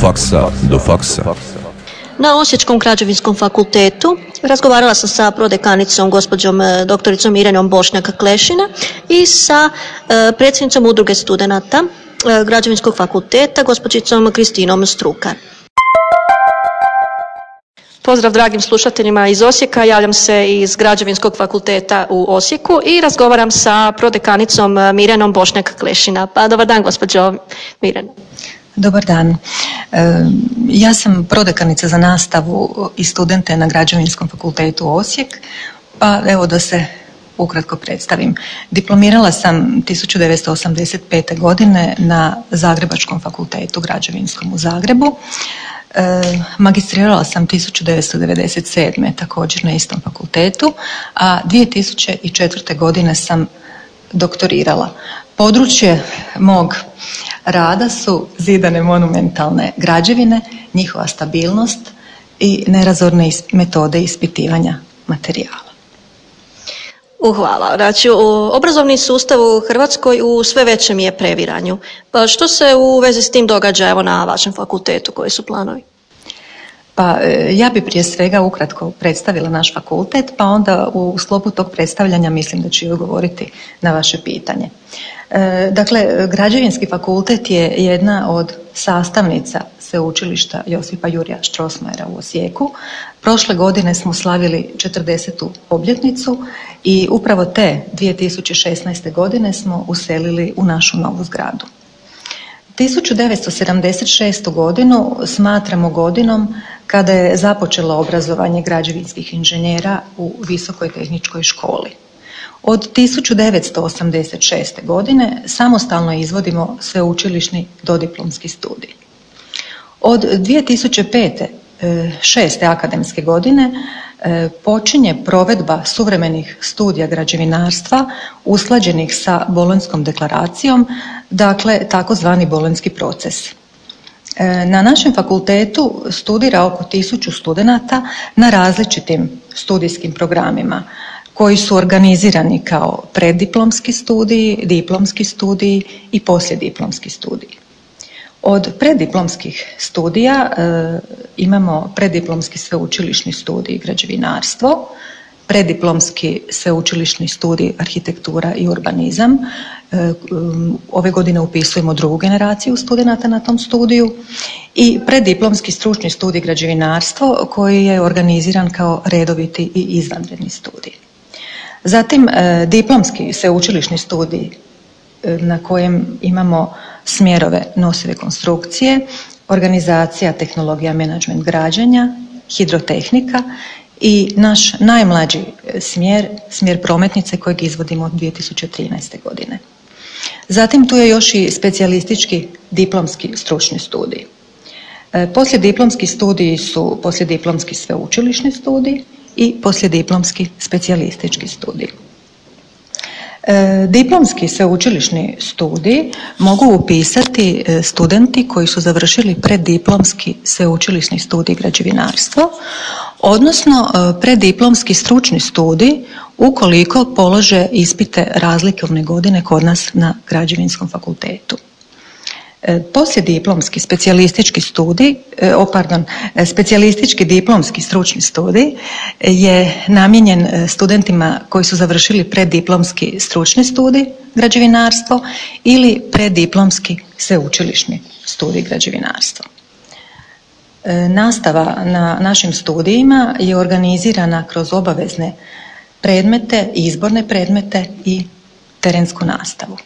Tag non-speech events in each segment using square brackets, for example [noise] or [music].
faksa do faksa. Na Osječkom građevinskom fakultetu razgovarala sam sa prodekanicom gospođom e, doktoricom Irenom Bošnjak-Klešina i sa e, predsjednicom udruge studenata e, građevinskog fakulteta gospođicom Kristinom Strukar. Pozdrav dragim slušateljima iz Osijeka, javljam se iz Građevinskog fakulteta u Osijeku i razgovaram sa prodekanicom Mirenom Bošnjak-Klešina. Pa dobar dan gospođo Mirena. Dobar dan. E, ja sam prodekanica za nastavu i studente na Građevinskom fakultetu Osijek, pa evo da se ukratko predstavim. Diplomirala sam 1985. godine na Zagrebačkom fakultetu građevinskom u Zagrebu. E, magistrirala sam 1997. također na istom fakultetu, a 2004. godine sam doktorirala. Područje mog rada su zidane monumentalne građevine, njihova stabilnost i nerazorne metode ispitivanja materijala. Hvala. Znači, obrazovni sustav u Hrvatskoj u sve većem je previranju. Pa što se u vezi s tim događa evo, na vašem fakultetu? Koji su planovi? Pa e, ja bi prije svega ukratko predstavila naš fakultet, pa onda u sklopu tog predstavljanja mislim da ću odgovoriti na vaše pitanje. E, dakle, građevinski fakultet je jedna od sastavnica sveučilišta Josipa Jurija Štrosmajera u Osijeku. Prošle godine smo slavili 40. obljetnicu i upravo te 2016. godine smo uselili u našu novu zgradu. 1976. godinu smatramo godinom kada je započelo obrazovanje građevinskih inženjera u Visokoj tehničkoj školi. Od 1986. godine samostalno izvodimo sveučilišni dodiplomski studij. Od 2005. E, šeste akademske godine e, počinje provedba suvremenih studija građevinarstva usklađenih sa Bolonjskom deklaracijom, dakle takozvani bolonjski proces. E, na našem fakultetu studira oko tisuću studenata na različitim studijskim programima koji su organizirani kao preddiplomski studiji, diplomski studiji i poslijediplomski studiji. Od preddiplomskih studija e, imamo preddiplomski sveučilišni studij građevinarstvo, preddiplomski sveučilišni studij arhitektura i urbanizam. E, ove godine upisujemo drugu generaciju studenata na tom studiju i preddiplomski stručni studij građevinarstvo koji je organiziran kao redoviti i izvanredni studij. Zatim e, diplomski sveučilišni studij e, na kojem imamo smjerove nosive konstrukcije, organizacija, tehnologija, menadžment građenja, hidrotehnika i naš najmlađi e, smjer, smjer prometnice kojeg izvodimo od 2013. godine. Zatim tu je još i specijalistički diplomski stručni studij. Poslije diplomski studiji su poslijediplomski sveučilišni studij i poslijediplomski specijalistički studij. E, diplomski sveučilišni studij mogu upisati e, studenti koji su završili preddiplomski sveučilišni studij građevinarstvo, odnosno e, preddiplomski stručni studij ukoliko polože ispite razlikovne godine kod nas na građevinskom fakultetu. E, diplomski specijalistički studij, e, o pardon, e, specijalistički diplomski stručni studij je namijenjen studentima koji su završili preddiplomski stručni studij građevinarstvo ili preddiplomski sveučilišni studij građevinarstvo. Nastava na našim studijima je organizirana kroz obavezne predmete, izborne predmete i terensku nastavu.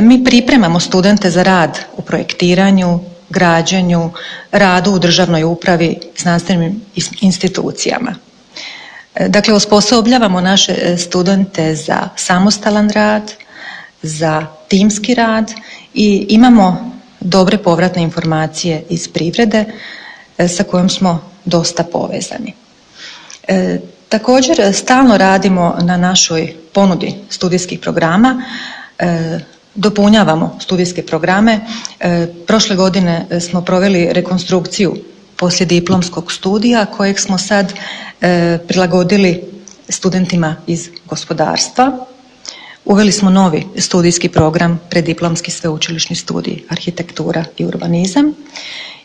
Mi pripremamo studente za rad u projektiranju, građenju, radu u državnoj upravi, znanstvenim institucijama. Dakle, osposobljavamo naše studente za samostalan rad, za timski rad i imamo dobre povratne informacije iz privrede e, sa kojom smo dosta povezani. E, također, stalno radimo na našoj ponudi studijskih programa e, dopunjavamo studijske programe. E, prošle godine smo proveli rekonstrukciju poslijediplomskog studija kojeg smo sad e, prilagodili studentima iz gospodarstva. Uveli smo novi studijski program, preddiplomski sveučilišni studij arhitektura i urbanizam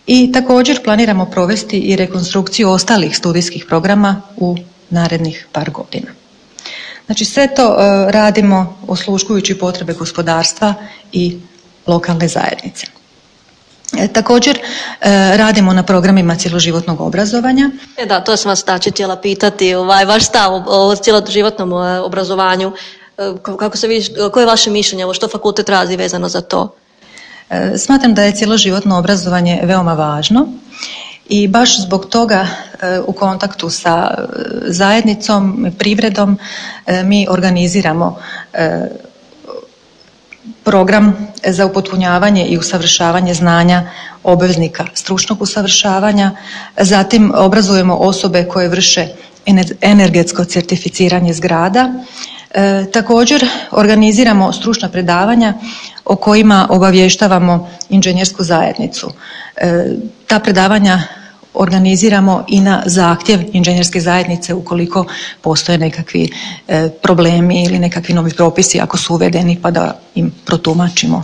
I također planiramo provesti i rekonstrukciju ostalih studijskih programa u narednih par godina. Znači sve to e, radimo osluškujući potrebe gospodarstva i lokalne zajednice. E, također e, radimo na programima cjeloživotnog obrazovanja. E da, to sam vas znači htjela pitati, ovaj, vaš stav o cjeloživotnom obrazovanju. Kako se vidi, koje je vaše mišljenje, ovo što fakultet radi vezano za to? Smatram da je cjeloživotno obrazovanje veoma važno i baš zbog toga u kontaktu sa zajednicom, privredom, mi organiziramo program za upotpunjavanje i usavršavanje znanja obveznika stručnog usavršavanja, zatim obrazujemo osobe koje vrše energetsko certificiranje zgrada, e, također organiziramo stručna predavanja o kojima obavještavamo inženjersku zajednicu. E, ta predavanja organiziramo i na zahtjev inženjerske zajednice ukoliko postoje nekakvi e, problemi ili nekakvi novi propisi ako su uvedeni pa da im protumačimo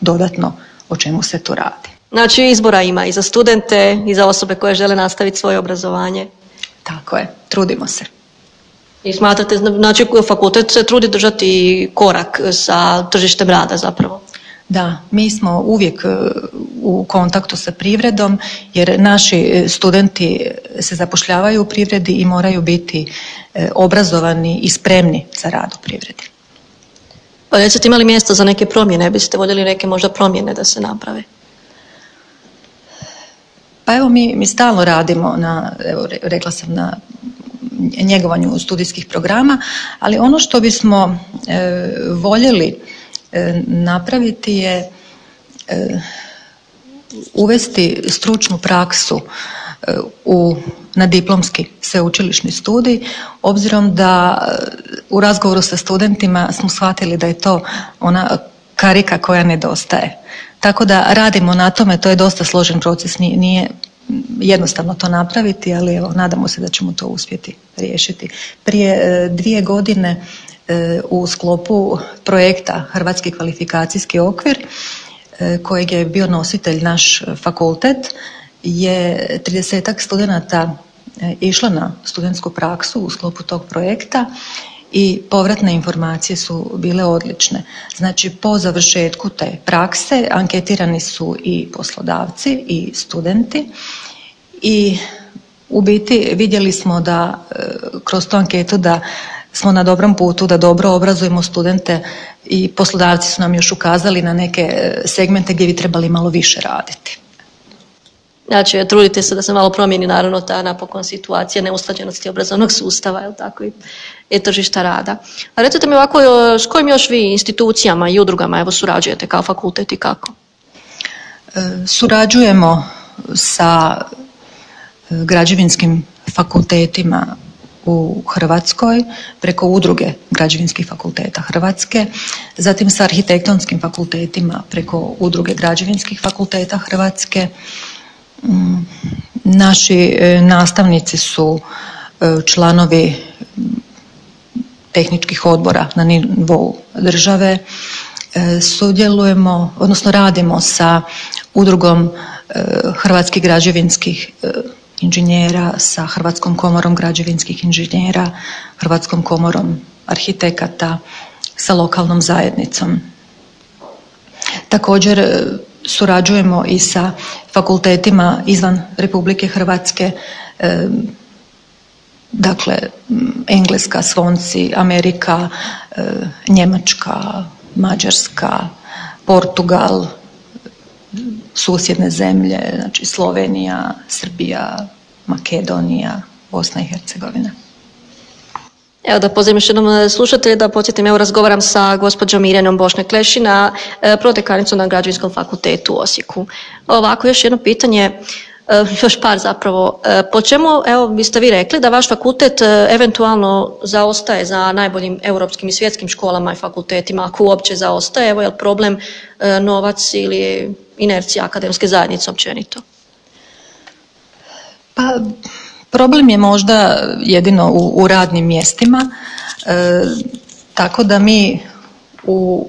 dodatno o čemu se tu radi. Znači izbora ima i za studente i za osobe koje žele nastaviti svoje obrazovanje. Tako je, trudimo se. I smatrate, znači fakultet se trudi držati korak sa tržištem rada zapravo? Da, mi smo uvijek e, u kontaktu sa privredom jer naši studenti se zapošljavaju u privredi i moraju biti e, obrazovani i spremni za rad u privredi. Pa recite imali mjesta za neke promjene, biste voljeli neke možda promjene da se naprave? Pa evo mi, mi stalno radimo na, evo rekla sam na njegovanju studijskih programa, ali ono što bismo voljeli E, napraviti je e, uvesti stručnu praksu e, u na diplomski sveučilišni studij, obzirom da u razgovoru sa studentima smo shvatili da je to ona karika koja nedostaje. Tako da radimo na tome, to je dosta složen proces, nije jednostavno to napraviti, ali evo, nadamo se da ćemo to uspjeti riješiti. Prije dvije godine E, u sklopu projekta Hrvatski kvalifikacijski okvir e, kojeg je bio nositelj naš fakultet je 30 studenata e, išlo na studentsku praksu u sklopu tog projekta i povratne informacije su bile odlične. Znači po završetku te prakse anketirani su i poslodavci i studenti i u biti vidjeli smo da kroz tu anketu da smo na dobrom putu da dobro obrazujemo studente i poslodavci su nam još ukazali na neke e, segmente gdje bi trebali malo više raditi. Znači, trudite se da se malo promijeni naravno ta napokon situacija neusklađenosti obrazovnog sustava, jel tako, i, i tržišta rada. A recite mi ovako, e, s kojim još vi institucijama i udrugama evo surađujete kao fakultet i kako? E, surađujemo sa građevinskim fakultetima u Hrvatskoj preko udruge građevinskih fakulteta Hrvatske, zatim sa arhitektonskim fakultetima preko udruge građevinskih fakulteta Hrvatske. Mm, naši e, nastavnici su e, članovi tehničkih odbora na nivou države. E, sudjelujemo, odnosno radimo sa udrugom hrvatskih građevinskih inženjera, sa Hrvatskom komorom građevinskih inženjera, Hrvatskom komorom arhitekata, sa lokalnom zajednicom. Također surađujemo i sa fakultetima izvan Republike Hrvatske, dakle Engleska, Svonci, Amerika, Njemačka, Mađarska, Portugal, susjedne zemlje, znači Slovenija, Srbija, Makedonija, Bosna i Hercegovina. Evo da pozivam još jednom e, slušatelje da podsjetim, evo razgovaram sa gospođom Irenom Bošnja Klešina, e, prodekanicom na Građevinskom fakultetu u Osijeku. Ovako, još jedno pitanje, e, još par zapravo. Po čemu, evo, biste vi rekli da vaš fakultet eventualno zaostaje za najboljim europskim i svjetskim školama i fakultetima, ako uopće zaostaje, evo je problem novac ili inercija akademske zajednice općenito? Pa problem je možda jedino u, radnim mjestima, e, tako da mi u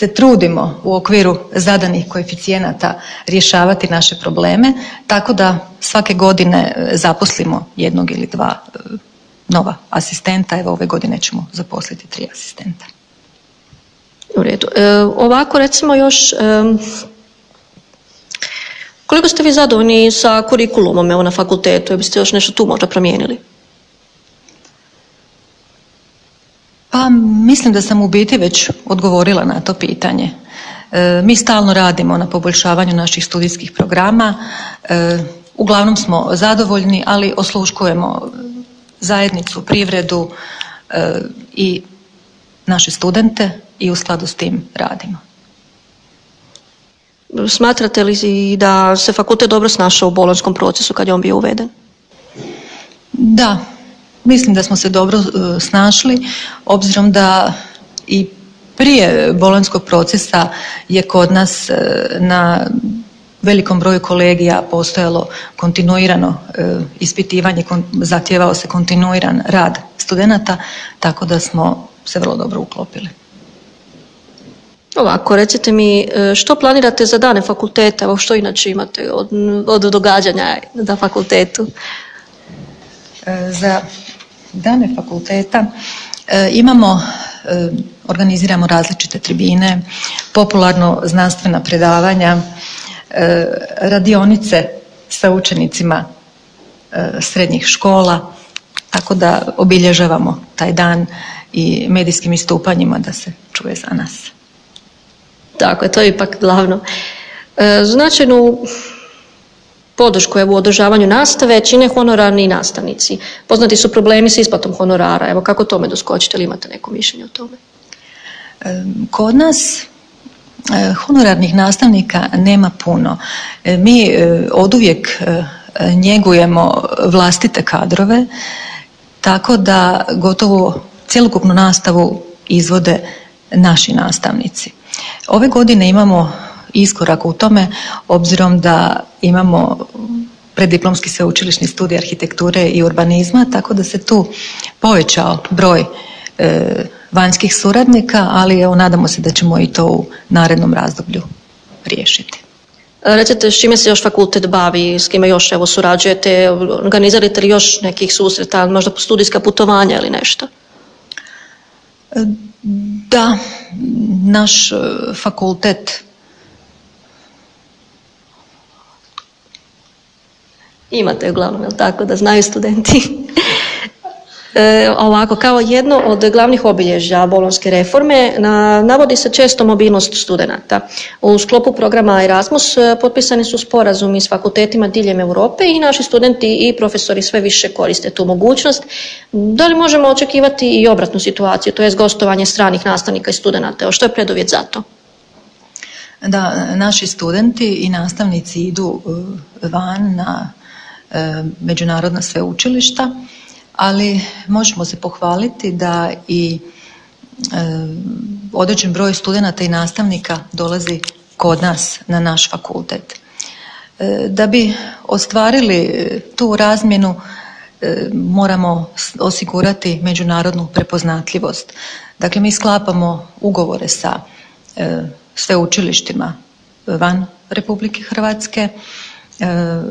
se trudimo u okviru zadanih koeficijenata rješavati naše probleme, tako da svake godine zaposlimo jednog ili dva nova asistenta. Evo ove godine ćemo zaposliti tri asistenta. U redu. E, ovako recimo još, e, koliko ste vi zadovoljni sa kurikulumom evo, na fakultetu? Biste još nešto tu možda promijenili? Pa mislim da sam u biti već odgovorila na to pitanje. E, mi stalno radimo na poboljšavanju naših studijskih programa. E, uglavnom smo zadovoljni, ali osluškujemo zajednicu, privredu e, i naše studente i u skladu s tim radimo. Smatrate li da se fakultet dobro snašao u bolonskom procesu kad je on bio uveden? Da, mislim da smo se dobro e, snašli, obzirom da i prije bolonskog procesa je kod nas e, na velikom broju kolegija postojalo kontinuirano e, ispitivanje, zahtijevao se kontinuiran rad studenata, tako da smo se vrlo dobro uklopili. Ovako, recite mi, e, što planirate za dane fakulteta? Evo što inače imate od, od događanja na fakultetu? E, za dane fakulteta imamo, organiziramo različite tribine, popularno znanstvena predavanja, E, radionice sa učenicima e, srednjih škola, tako da obilježavamo taj dan i medijskim istupanjima da se čuje za nas. Tako je, to je ipak glavno. E, značajnu podršku u održavanju nastave čine honorarni nastavnici. Poznati su problemi s isplatom honorara. Evo kako tome doskočite ili imate neko mišljenje o tome? Kod nas E, honorarnih nastavnika nema puno. E, mi oduvijek njegujemo vlastite kadrove, tako da gotovo cjelokupnu nastavu izvode naši nastavnici. Ove godine imamo iskorak u tome, obzirom da imamo preddiplomski sveučilišni studij arhitekture i urbanizma, tako da se tu povećao broj vanjskih suradnika, ali evo nadamo se da ćemo i to u narednom razdoblju riješiti. Recite, s čime se još fakultet bavi, s kime još evo surađujete, organizirate li još nekih susreta, možda studijska putovanja ili nešto? Da, naš e, fakultet Imate uglavnom, jel tako, da znaju studenti? E, ovako, kao jedno od glavnih obilježja bolonske reforme na, navodi se često mobilnost studenata. U sklopu programa Erasmus e, potpisani su sporazumi s fakultetima diljem Europe i naši studenti i profesori sve više koriste tu mogućnost. Da li možemo očekivati i obratnu situaciju, to je gostovanje stranih nastavnika i studenata? Što je preduvjet za to? Da, naši studenti i nastavnici idu e, van na međunarodna sveučilišta ali možemo se pohvaliti da i e, određen broj studenata i nastavnika dolazi kod nas na naš fakultet. E, da bi ostvarili tu razmjenu e, moramo osigurati međunarodnu prepoznatljivost. Dakle, mi sklapamo ugovore sa sveučilištima van Republike Hrvatske,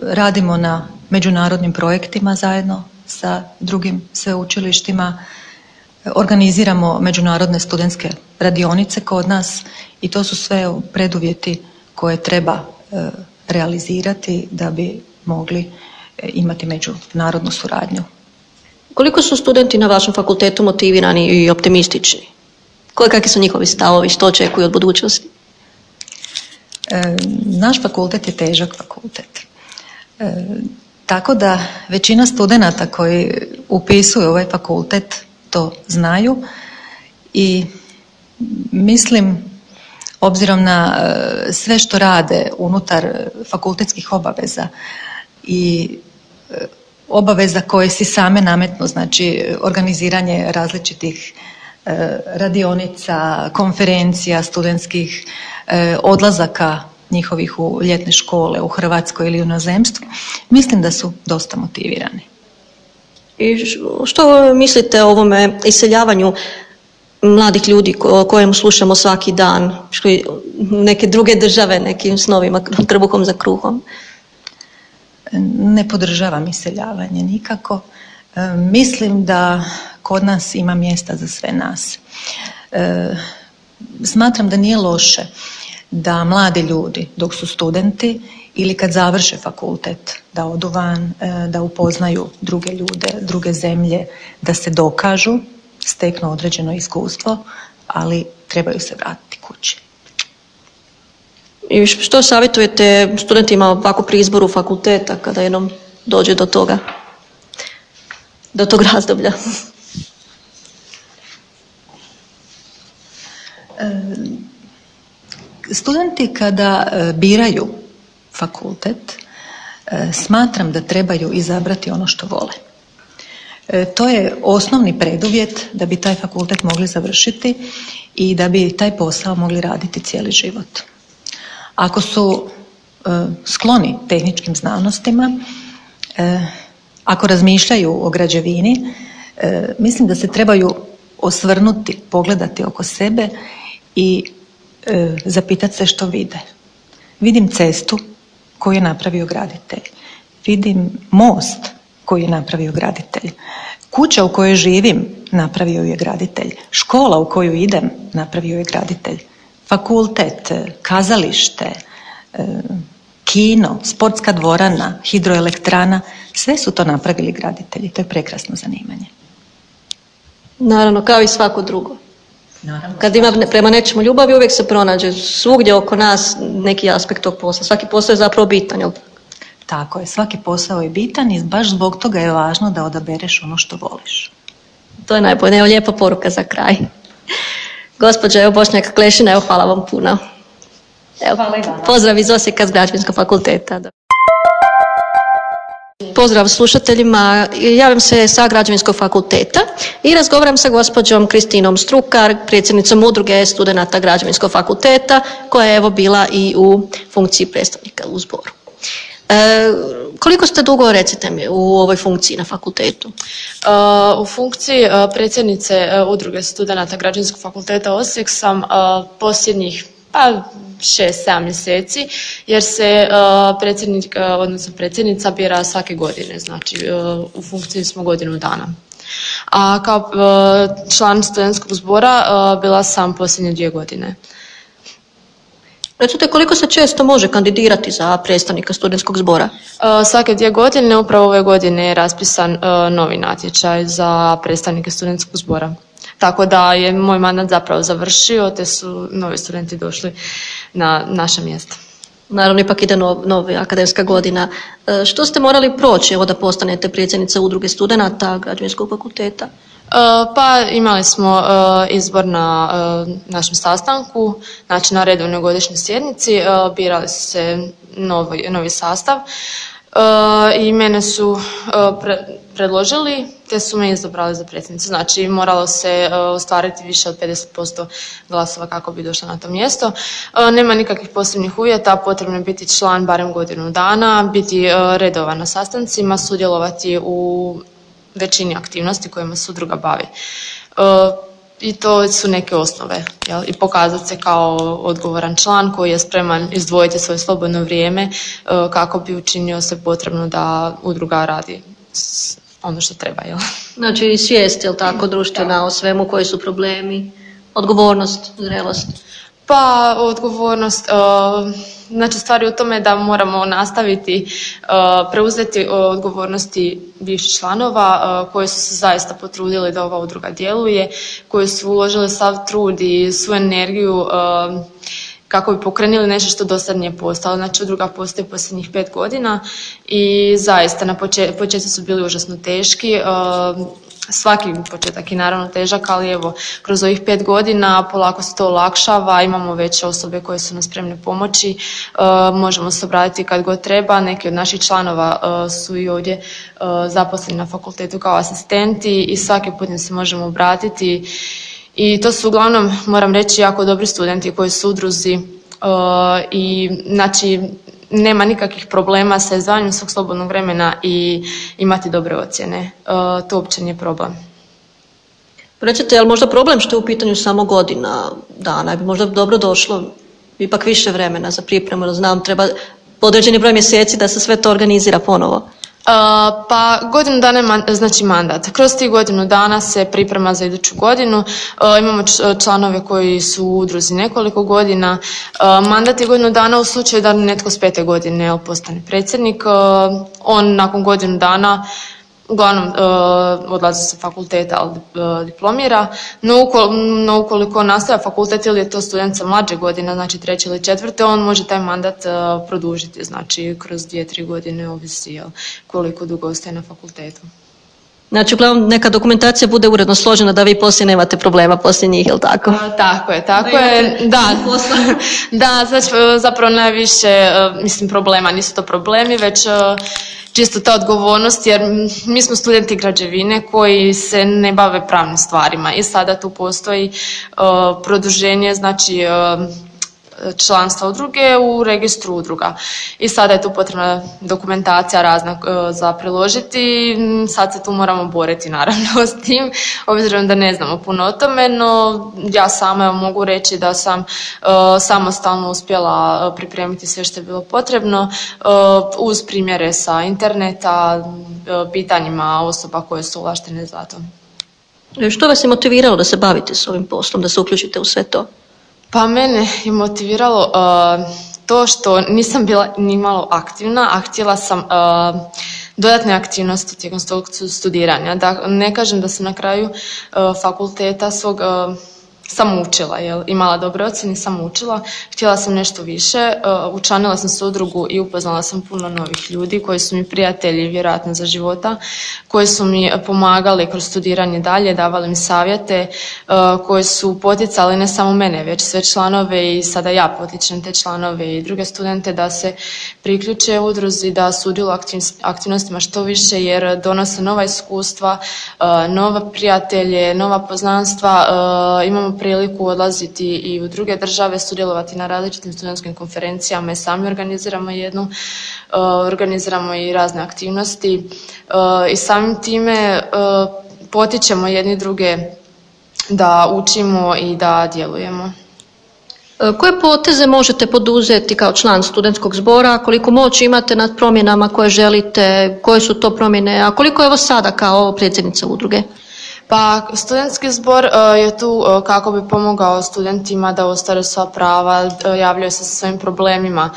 radimo na međunarodnim projektima zajedno sa drugim sveučilištima. Organiziramo međunarodne studentske radionice kod nas i to su sve preduvjeti koje treba e, realizirati da bi mogli e, imati međunarodnu suradnju. Koliko su studenti na vašem fakultetu motivirani i optimistični? Kakvi su njihovi stavovi, što očekuju od budućnosti? E, naš fakultet je težak fakultet. Tako da većina studenata koji upisuju ovaj fakultet to znaju i mislim obzirom na e, sve što rade unutar fakultetskih obaveza i e, obaveza koje si same nametnu, znači organiziranje različitih e, radionica, konferencija, studentskih odlazaka njihovih u ljetne škole u Hrvatskoj ili u inozemstvu, mislim da su dosta motivirani. I što mislite o ovome iseljavanju mladih ljudi o kojem slušamo svaki dan, neke druge države nekim snovima, trbuhom za kruhom? Ne podržavam iseljavanje nikako. E, mislim da kod nas ima mjesta za sve nas. E, smatram da nije loše da mladi ljudi dok su studenti ili kad završe fakultet da odu van, e, da upoznaju druge ljude, druge zemlje, da se dokažu, steknu određeno iskustvo, ali trebaju se vratiti kući. I što savjetujete studentima ovako pri izboru fakulteta kada jednom dođe do toga? Do tog razdoblja? Studenti kada e, biraju fakultet, e, smatram da trebaju izabrati ono što vole. To je osnovni preduvjet da bi taj fakultet mogli završiti i da bi taj posao mogli raditi cijeli život. Ako su skloni tehničkim znanostima, ako razmišljaju o građevini, mislim da se trebaju osvrnuti, pogledati oko sebe i e, zapitati se što vide. Vidim cestu koju je napravio graditelj. Vidim most koji je napravio graditelj. Kuća u kojoj živim napravio je graditelj. Škola u koju idem napravio je graditelj. Fakultet, kazalište, e, kino, sportska dvorana, hidroelektrana, sve su to napravili graditelji. To je prekrasno zanimanje. Naravno, kao i svako drugo. Kad ima prema nečemu ljubavi, uvijek se pronađe svugdje oko nas neki aspekt tog posla. Svaki posao je zapravo bitan, jel? Tako je, svaki posao je bitan i baš zbog toga je važno da odabereš ono što voliš. To je najbolje, evo lijepa poruka za kraj. Gospođa evo Bošnjaka Klešina, evo hvala vam puno. Evo, hvala i Pozdrav iz Osijeka s Građevinskog fakulteta. Pozdrav slušateljima. Javim se sa Građevinskog fakulteta i razgovaram sa gospođom Kristinom Strukar, predsjednicom udruge studenata Građevinskog fakulteta, koja je evo bila i u funkciji predstavnika u zboru. E, koliko ste dugo, recite mi, u ovoj funkciji na fakultetu? E, u funkciji e, predsjednice udruge studenata Građevinskog fakulteta Osijek sam posljednjih pa šest, sedam mjeseci, jer se uh, predsjednik, uh, odnosno predsjednica bira svake godine, znači uh, u funkciji smo godinu dana. A kao član studentskog zbora bila sam posljednje dvije godine. Recite koliko se često može kandidirati za predstavnika studentskog zbora? Svake dvije godine, upravo ove godine je raspisan novi natječaj za predstavnike studentskog zbora. Tako da je moj mandat zapravo završio, te su novi studenti došli na naše mjesto. Naravno, ipak ide nov, nova akademska godina. E, što ste morali proći evo da postanete predsjednica udruge studenata građevinskog fakulteta? E, pa imali smo e, izbor na našem sastanku, znači na redovnoj godišnjoj sjednici, birali su se novi, novi sastav i mene su predložili te su me izabrali za predsjednicu. Znači moralo se ostvariti više od 50% glasova kako bi došla na to mjesto. Nema nikakvih posebnih uvjeta, potrebno je biti član barem godinu dana, biti redovan na sastancima, sudjelovati u većini aktivnosti kojima se udruga bavi. I to su neke osnove jel? i pokazati se kao odgovoran član koji je spreman izdvojiti svoje slobodno vrijeme kako bi učinio se potrebno da udruga radi ono što treba, jel? Znači svijest, jel tako, društvena o svemu, koji su problemi, odgovornost, zrelost? Pa, odgovornost, uh, znači stvari u tome da moramo nastaviti uh, preuzeti odgovornosti bivših članova uh, koji su se zaista potrudili da ova udruga djeluje, koji su uložili sav trud i svu energiju kako bi pokrenuli nešto što do sad nije postalo. Znači udruga postoji posljednjih pet godina i zaista na početci su bili užasno teški. Svaki početak je naravno težak, ali evo, kroz ovih pet godina polako se to olakšava, imamo veće osobe koje su nam spremne pomoći, uh, možemo se obratiti kad god treba, neki od naših članova uh, su i ovdje zaposleni na fakultetu kao asistenti i svaki put im se možemo obratiti. I to su uglavnom, moram reći, jako dobri studenti koji su udruzi i znači nema nikakvih problema sa izdvajanjem svog slobodnog vremena i imati dobre ocjene. Uh, to uopće nije problem. Recite, je li možda problem što je u pitanju samo godina dana? Bi možda dobro došlo ipak više vremena za pripremu, jer znam treba određeni broj mjeseci da se sve to organizira ponovo. Pa godinu dana je znači mandat. Kroz tih godinu dana se priprema za iduću godinu. Imamo članove koji su u udruzi nekoliko godina. Mandat je godinu dana u slučaju da netko s pete godine postane predsjednik. On nakon godinu dana uglavnom uh, odlazi sa fakulteta, ali uh, diplomira, no, ukol, no ukoliko nastaje fakultet ili je to student sa mlađe godina, znači treće ili četvrte, on može taj mandat uh, produžiti, znači kroz dvije, tri godine ovisi jel, koliko dugo ostaje na fakultetu. Znači, uglavnom, neka dokumentacija bude uredno složena da vi poslije nemate problema poslije njih, jel tako? A, tako je, tako da je. Da, da, [laughs] [laughs] znači, zapravo najviše, mislim, problema nisu to problemi, već čisto ta odgovornost jer mi smo studenti građevine koji se ne bave pravnim stvarima i sada tu postoji uh, produženje znači uh, članstva udruge u registru udruga. I sada je tu potrebna dokumentacija razna e, za priložiti. Sad se tu moramo boriti naravno [laughs] s tim, obzirom da ne znamo puno o tome, no ja sama mogu reći da sam e, samostalno uspjela pripremiti sve što je bilo potrebno e, uz primjere sa interneta, pitanjima osoba koje su ovlaštene za to. Što vas je motiviralo da se bavite s ovim poslom, da se uključite u sve to? Pa mene je motiviralo uh, to što nisam bila ni malo aktivna, a htjela sam uh, dodatne aktivnosti tijekom studiranja. Da, ne kažem da sam na kraju uh, fakulteta svog sam učila, jel, imala dobre ocjene, sam učila, htjela sam nešto više, uh, učlanila sam se u udrugu i upoznala sam puno novih ljudi koji su mi prijatelji vjerojatno za života, koji su mi pomagali kroz studiranje dalje, davali mi savjete, uh, koji su poticali ne samo mene, već sve članove i sada ja potičem te članove i druge studente da se priključe udruzi, da sudjeluju aktivnostima što više jer donose nova iskustva, nova prijatelje, nova poznanstva, imamo priliku odlaziti i u druge države, sudjelovati na različitim studentskim konferencijama i sami organiziramo jednu, uh, organiziramo i razne aktivnosti uh, i samim time uh, potičemo jedni druge da učimo i da djelujemo. Koje poteze možete poduzeti kao član studentskog zbora, koliko moć imate nad promjenama koje želite, koje su to promjene, a koliko je ovo sada kao predsjednica udruge? Pa studentski zbor e, je tu e, kako bi pomogao studentima da ostvare sva prava, e, javljaju se sa svojim problemima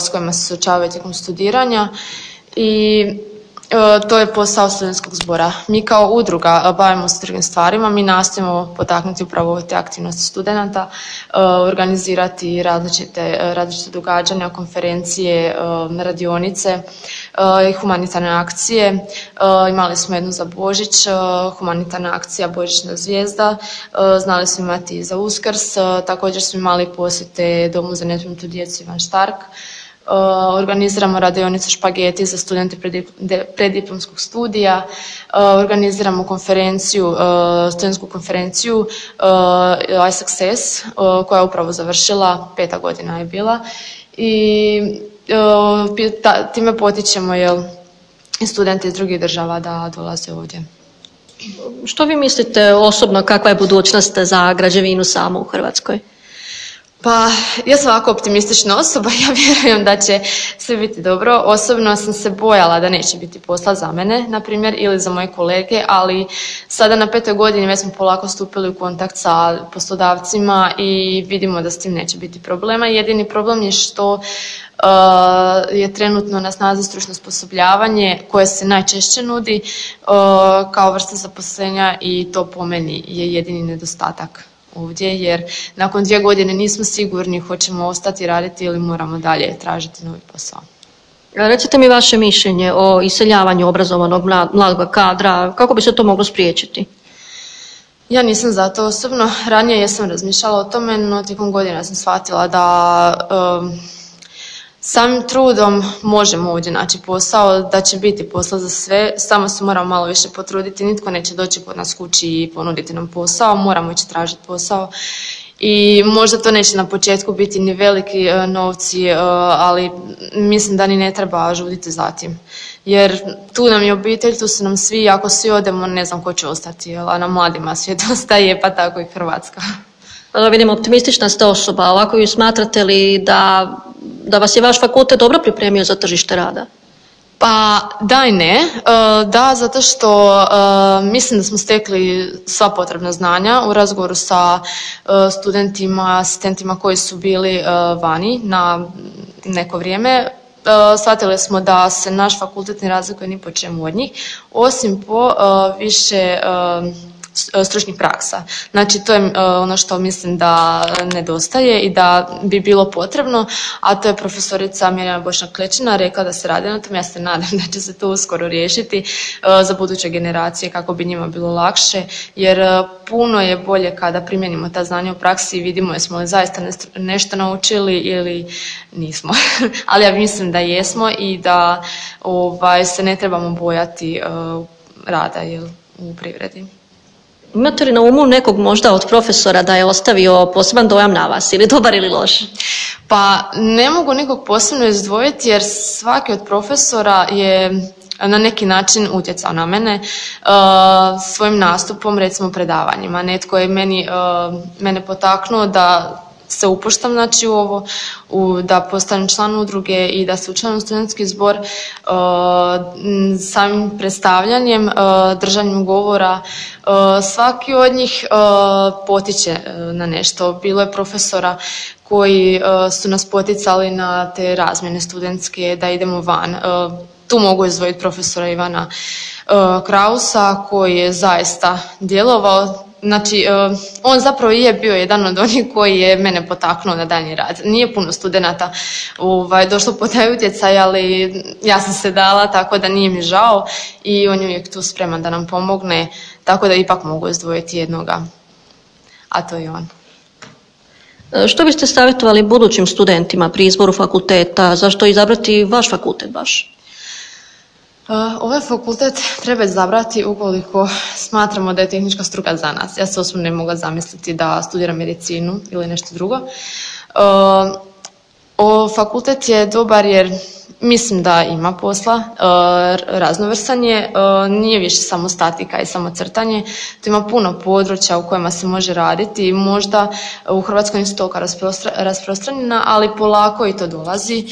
s kojima se suočavaju tijekom studiranja i to je posao studentskog zbora. Mi kao udruga bavimo se drugim stvarima, mi nastojimo potaknuti upravo te aktivnosti studenata, organizirati različite, različite događanja, konferencije, radionice, i humanitarne akcije. Imali smo jednu za Božić, humanitarna akcija Božićna zvijezda, znali smo imati i za Uskrs, također smo imali posjete Domu za netvnutu djecu Ivan Štark, organiziramo radionicu špageti za studente preddiplomskog studija, organiziramo konferenciju, studentsku konferenciju iSuccess koja je upravo završila, peta godina je bila i time potičemo jel, studente iz drugih država da dolaze ovdje. Što vi mislite osobno kakva je budućnost za građevinu samo u Hrvatskoj? Pa, ja sam ovako optimistična osoba, [laughs] ja vjerujem da će sve biti dobro. Osobno sam se bojala da neće biti posla za mene, na primjer, ili za moje kolege, ali sada na petoj godini već smo polako stupili u kontakt sa poslodavcima i vidimo da s tim neće biti problema. Jedini problem je što uh, je trenutno na snazi stručno sposobljavanje koje se najčešće nudi uh, kao vrsta zaposlenja i to po meni je jedini nedostatak ovdje jer nakon dvije godine nismo sigurni hoćemo ostati raditi ili moramo dalje tražiti novi posao. Recite mi vaše mišljenje o iseljavanju obrazovanog mladog kadra, kako bi se to moglo spriječiti? Ja nisam za to osobno, ranije jesam razmišljala o tome, no tijekom godina sam shvatila da um, Samim trudom možemo ovdje naći posao, da će biti posla za sve, samo se moramo malo više potruditi, nitko neće doći kod nas kući i ponuditi nam posao, moramo ići tražiti posao i možda to neće na početku biti ni veliki novci, ali mislim da ni ne treba žuditi za tim. Jer tu nam je obitelj, tu su nam svi, ako svi odemo ne znam ko će ostati, a na mladima [laughs] svijet ostaje, pa tako i Hrvatska. Vidim, optimistična ste osoba. Ovako ju smatrate li da, da vas je vaš fakultet dobro pripremio za tržište rada? Pa da i ne. E, da, zato što e, mislim da smo stekli sva potrebna znanja u razgovoru sa e, studentima, asistentima koji su bili vani na neko vrijeme. Shvatili smo da se naš fakultet ne razlikuje ni po čemu od njih, osim po više stručnih praksa. Znači to je e, ono što mislim da nedostaje i da bi bilo potrebno, a to je profesorica Mirjana Bošna Klečina rekla da se radi na tom. Ja se nadam [laughs] da će se to uskoro riješiti e, za buduće generacije kako bi njima bilo lakše, jer puno je bolje kada primjenimo ta znanja u praksi i vidimo jesmo li zaista nešto naučili ili nismo. [laughs] Ali ja mislim da jesmo i da ovaj, se ne trebamo bojati rada jel, u privredi. Imate li na umu nekog možda od profesora da je ostavio poseban dojam na vas, ili dobar ili loš? Pa ne mogu nikog posebno izdvojiti jer svaki od profesora je na neki način utjecao na mene uh, svojim nastupom, recimo predavanjima. Netko je meni, uh, mene potaknuo da se upuštam znači u ovo, u, da postanem član udruge i da se učlanim studentski zbor uh, samim predstavljanjem, uh, držanjem govora, uh, svaki od njih potiče na nešto. Bilo je profesora koji su nas poticali na te razmjene studentske, da idemo van. Tu mogu izvojiti profesora Ivana Krausa koji je zaista djelovao Znači, e, on zapravo je bio jedan od onih koji je mene potaknuo na danji rad. Nije puno studenata ovaj, došlo po taj utjecaj, ali ja sam se dala, tako da nije mi žao i on je uvijek tu spreman da nam pomogne, tako da ipak mogu izdvojiti jednoga, a to je on. E, što biste savjetovali budućim studentima pri izboru fakulteta? Zašto izabrati vaš fakultet baš? Ovaj fakultet treba izabrati ukoliko smatramo da je tehnička struka za nas. Ja se osobno ne mogu zamisliti da studiram medicinu ili nešto drugo. O, fakultet je dobar jer mislim da ima posla, raznovrsan je, nije više samo statika i samo crtanje, tu ima puno područja u kojima se može raditi i možda u Hrvatskoj nisu toliko rasprostranjena, ali polako i to dolazi.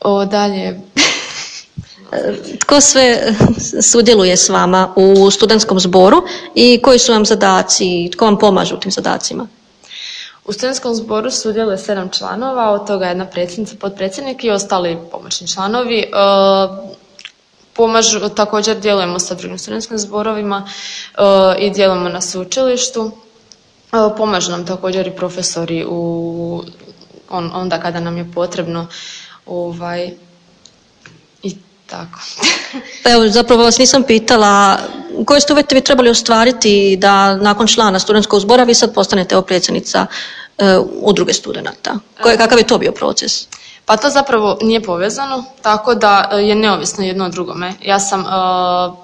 O, dalje. [laughs] Tko sve sudjeluje s vama u studentskom zboru i koji su vam zadaci, tko vam pomaže u tim zadacima? U studentskom zboru sudjeluje sedam članova, od toga jedna predsjednica, potpredsjednik i ostali pomoćni članovi. E, pomažu, također djelujemo sa drugim studentskim zborovima e, i djelujemo na sveučilištu. E, pomažu nam također i profesori u, onda kada nam je potrebno Ovaj, I tako. pa evo, zapravo vas nisam pitala koje ste uvjete vi trebali ostvariti da nakon člana studentskog zbora vi sad postanete predsjednica uh, udruge studenata. Koje, kakav je to bio proces? Pa to zapravo nije povezano, tako da je neovisno jedno od drugome. Ja sam uh,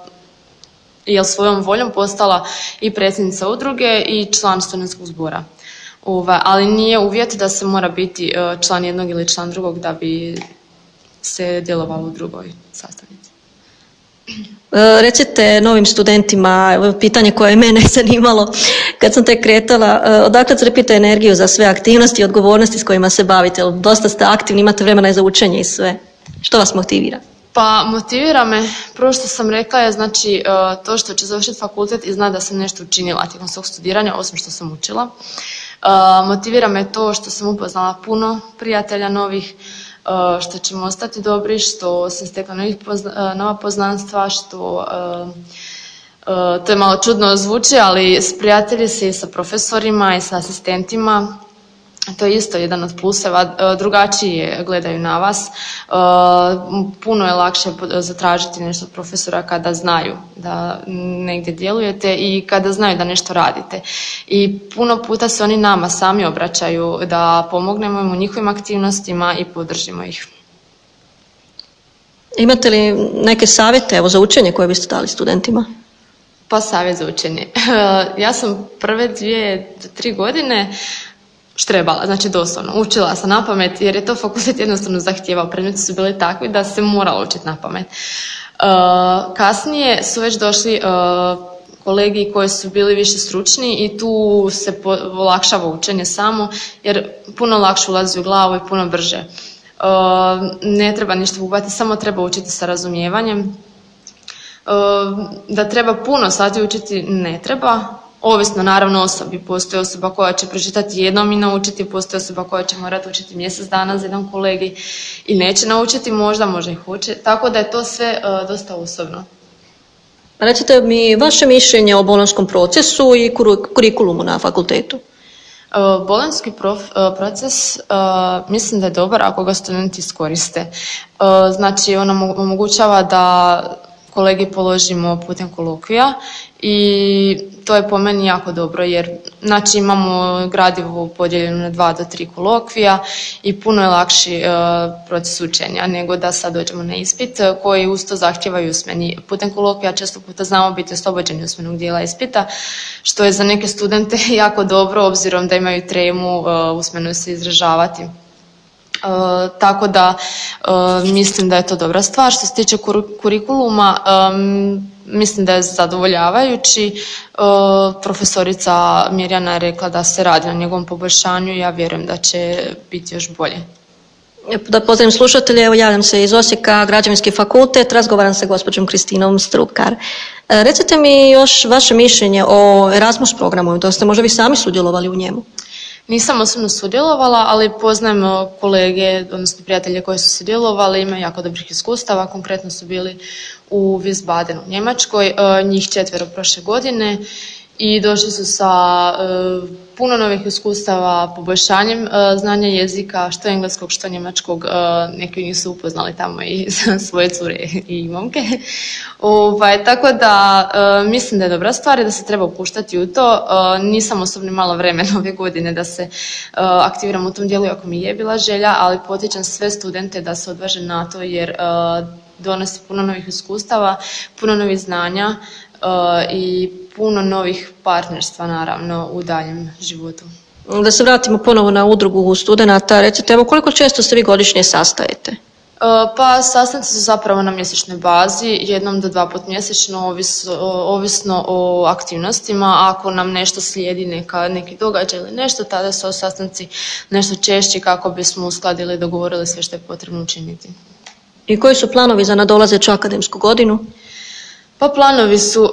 jel svojom voljom postala i predsjednica udruge i član studentskog zbora. Uva, ali nije uvjet da se mora biti e, član jednog ili član drugog da bi se djelovalo u drugoj sastavnici. E, recite novim studentima, pitanje koje je mene [laughs] zanimalo kad sam te kretala, e, odakle crpite energiju za sve aktivnosti i odgovornosti s kojima se bavite? Dosta ste aktivni, imate vremena i za učenje i sve. Što vas motivira? Pa motivira me, prvo što sam rekla je znači to što će završiti fakultet i zna da sam nešto učinila tijekom svog studiranja, osim što sam učila. Motivira me to što sam upoznala puno prijatelja novih, što ćemo ostati dobri, što sam stekla nova poznanstva, što to je malo čudno zvuči, ali prijatelji se i sa profesorima i sa asistentima to je isto jedan od pluseva, e, drugačije gledaju na vas. E, puno je lakše zatražiti nešto od profesora kada znaju da negdje djelujete i kada znaju da nešto radite. I puno puta se oni nama sami obraćaju da pomognemo im u njihovim aktivnostima i podržimo ih. Imate li neke savjete evo, za učenje koje biste dali studentima? Pa savjet za učenje. [laughs] ja sam prve dvije, tri godine štrebala, znači doslovno, učila sam na pamet jer je to fakultet jednostavno zahtijevao, predmeti su bili takvi da se moralo učiti na pamet. kasnije su već došli kolegi koji su bili više stručni i tu se olakšava učenje samo jer puno lakše ulazi u glavu i puno brže. Ne treba ništa bubati, samo treba učiti sa razumijevanjem. Da treba puno sati učiti ne treba, ovisno naravno osobi. Postoji osoba koja će pročitati jednom i naučiti, postoji osoba koja će morati učiti mjesec dana za jedan kolegi i neće naučiti, možda, možda i hoće. Tako da je to sve dosta osobno. Recite mi vaše mišljenje o bolonskom procesu i kurikulumu na fakultetu. E, bolonski e, proces mislim da je dobar ako ga studenti iskoriste. Znači on omogućava da kolegi položimo putem kolokvija i to je po meni jako dobro jer znači imamo gradivo podijeljeno na dva do tri kolokvija i puno je lakši e, proces učenja nego da sad dođemo na ispit koji uz to zahtijevaju usmeni. Putem kolokvija često puta znamo biti oslobođeni usmenog dijela ispita što je za neke studente [laughs] jako dobro obzirom da imaju tremu uh, usmeno se izražavati. E, tako da e, mislim da je to dobra stvar. Što se tiče kurikuluma, mislim da je zadovoljavajući. E, profesorica Mirjana je rekla da se radi na njegovom poboljšanju i ja vjerujem da će biti još bolje. Da pozdravim slušatelje, evo javljam se iz Osijeka, građevinski fakultet, razgovaram sa gospođom Kristinom Strupkar. Recite mi još vaše mišljenje o Erasmus programu, da ste možda vi sami sudjelovali u njemu. Nisam osobno sudjelovala, ali poznajem kolege, odnosno prijatelje koji su sudjelovali, imaju jako dobrih iskustava, konkretno su bili u Wiesbaden u Njemačkoj, e, njih četvero prošle godine i došli su sa e, puno novih iskustava, poboljšanjem e, znanja jezika, što engleskog, što njemačkog, neki njih su upoznali tamo i [laughs] svoje cure i momke. Ovaj, tako da mislim da je dobra stvar i da se treba upuštati u to. Nisam osobno imala vremena ove godine da se aktiviram u tom dijelu, ako mi je bila želja, ali potičem sve studente da se odvaže na to jer donosi puno novih iskustava, puno novih znanja i puno novih partnerstva naravno u daljem životu. Da se vratimo ponovo na udrugu studenata, recite evo koliko često se vi godišnje sastajete? Uh, pa sastanci su zapravo na mjesečnoj bazi, jednom do dva put mjesečno, ovisno o aktivnostima. Ako nam nešto slijedi, neka, neki događaj ili nešto, tada su sastanci nešto češći kako bismo uskladili i dogovorili sve što je potrebno učiniti. I koji su planovi za nadolazeću akademsku godinu? Pa planovi su uh,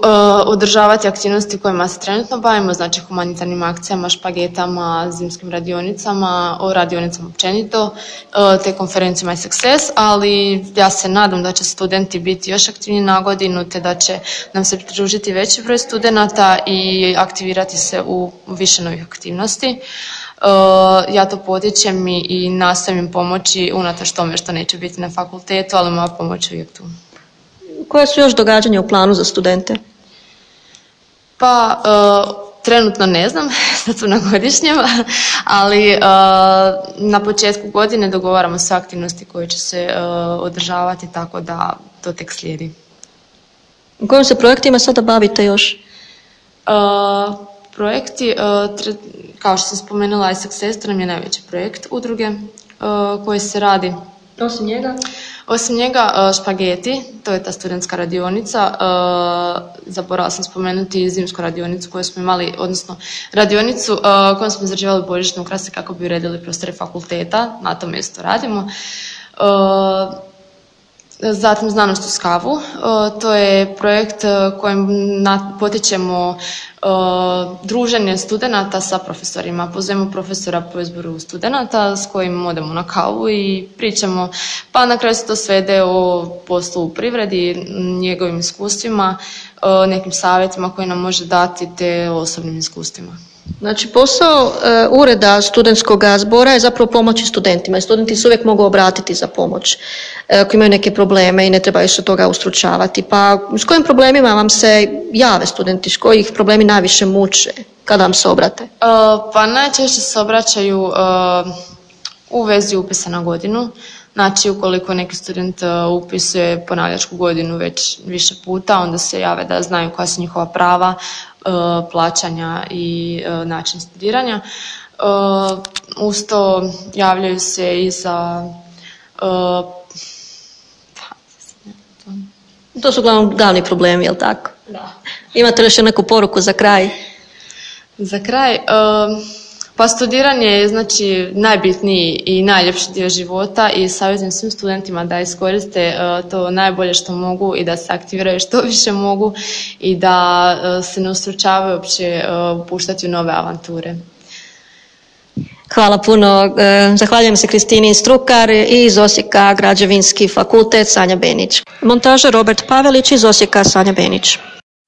održavati aktivnosti kojima se trenutno bavimo, znači humanitarnim akcijama, špagetama, zimskim radionicama, o radionicama općenito, uh, te konferencijama i success, ali ja se nadam da će studenti biti još aktivniji na godinu, te da će nam se pridružiti veći broj studenata i aktivirati se u više novih aktivnosti. Uh, ja to potičem i, i nastavim pomoći unatoč tome što neće biti na fakultetu, ali moja pomoć je uvijek tu. Koje su još događanja u planu za studente? Pa, uh, trenutno ne znam, [laughs] sad su na godišnjem, [laughs] ali uh, na početku godine dogovaramo sve aktivnosti koje će se održavati, tako da to tek slijedi. U kojim se projektima sada bavite još? Projekti, e, kao što sam spomenula, i Success, nam je najveći projekt udruge koji se radi. Osim njega? Osim njega e, špageti, to je ta studentska radionica, zaboravila sam spomenuti zimsku radionicu koju smo imali, odnosno radionicu kojom smo izrađivali božićne ukrase kako bi uredili prostore fakulteta, na tom mjestu radimo. Zatim znanost u skavu, to je projekt kojim potičemo druženje studenata sa profesorima. Pozovemo profesora po izboru studenata s kojim odemo na kavu i pričamo, pa na kraju se to svede o poslu u privredi, njegovim iskustvima, nekim savjetima koje nam može dati te osobnim iskustvima. Znači posao e, ureda studentskog zbora je zapravo pomoći studentima i studenti se uvijek mogu obratiti za pomoć e, ako imaju neke probleme i ne trebaju se toga ustručavati. Pa s kojim problemima vam se jave studenti, s kojih problemi najviše muče kada vam se obrate? E, pa najčešće se obraćaju u vezi upisa na godinu, Znači, ukoliko neki student e, upisuje ponavljačku godinu već više puta, onda se jave da znaju koja su njihova prava, e, plaćanja i e, način studiranja. Uz to javljaju se i za to su uglavnom glavni problemi, jel tako? Da. Imate li još neku poruku za kraj? Za kraj, pa studiranje je znači najbitniji i najljepši dio života i savjetujem svim studentima da iskoriste e, to najbolje što mogu i da se aktiviraju što više mogu i da e, se ne ustručavaju uopće e, upuštati u nove avanture. Hvala puno. Zahvaljujem se Kristini Strukar iz Osijeka, Građevinski fakultet Sanja Benić. Montaža Robert Pavelić iz Osijeka, Sanja Benić.